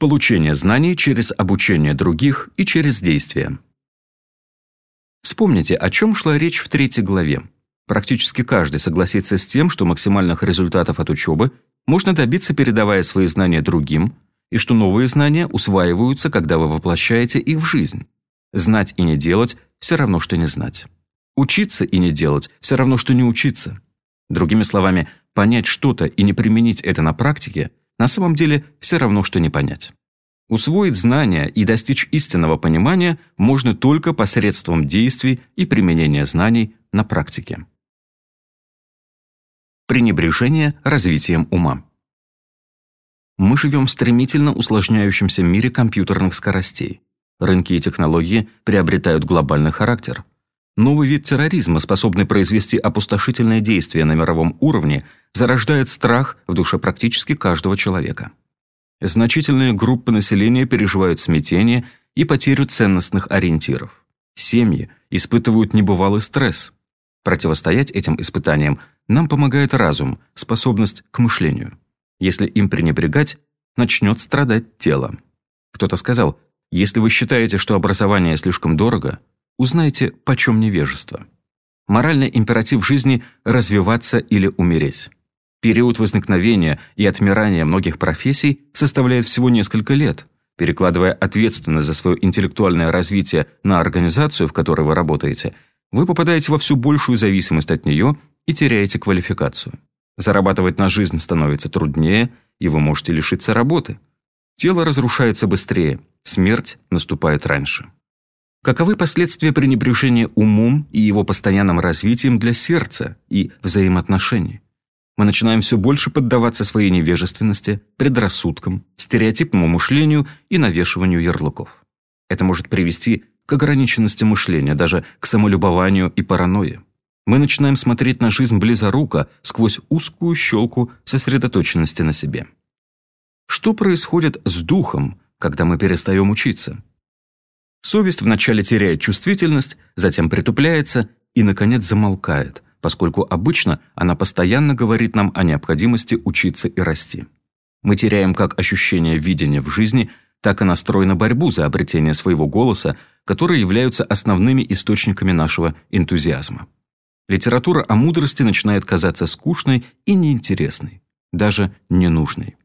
Получение знаний через обучение других и через действие. Вспомните, о чем шла речь в третьей главе. Практически каждый согласится с тем, что максимальных результатов от учебы можно добиться, передавая свои знания другим, и что новые знания усваиваются, когда вы воплощаете их в жизнь. Знать и не делать – все равно, что не знать. Учиться и не делать – все равно, что не учиться. Другими словами, понять что-то и не применить это на практике – на самом деле все равно, что не понять. Усвоить знания и достичь истинного понимания можно только посредством действий и применения знаний на практике. Пренебрежение развитием ума. Мы живем в стремительно усложняющемся мире компьютерных скоростей. Рынки и технологии приобретают глобальный характер. Новый вид терроризма, способный произвести опустошительное действие на мировом уровне, зарождает страх в душе практически каждого человека. Значительные группы населения переживают смятение и потерю ценностных ориентиров. Семьи испытывают небывалый стресс. Противостоять этим испытаниям нам помогает разум, способность к мышлению. Если им пренебрегать, начнет страдать тело. Кто-то сказал, если вы считаете, что образование слишком дорого, узнайте, почем невежество. Моральный императив жизни – развиваться или умереть. Период возникновения и отмирания многих профессий составляет всего несколько лет. Перекладывая ответственность за свое интеллектуальное развитие на организацию, в которой вы работаете, вы попадаете во все большую зависимость от нее и теряете квалификацию. Зарабатывать на жизнь становится труднее, и вы можете лишиться работы. Тело разрушается быстрее, смерть наступает раньше. Каковы последствия пренебрежения умом и его постоянным развитием для сердца и взаимоотношений? Мы начинаем все больше поддаваться своей невежественности, предрассудкам, стереотипному мышлению и навешиванию ярлыков. Это может привести к ограниченности мышления, даже к самолюбованию и паранойе мы начинаем смотреть на жизнь близоруко сквозь узкую щелку сосредоточенности на себе. Что происходит с духом, когда мы перестаем учиться? Совесть вначале теряет чувствительность, затем притупляется и, наконец, замолкает, поскольку обычно она постоянно говорит нам о необходимости учиться и расти. Мы теряем как ощущение видения в жизни, так и настрой на борьбу за обретение своего голоса, которые являются основными источниками нашего энтузиазма. Литература о мудрости начинает казаться скучной и неинтересной, даже ненужной.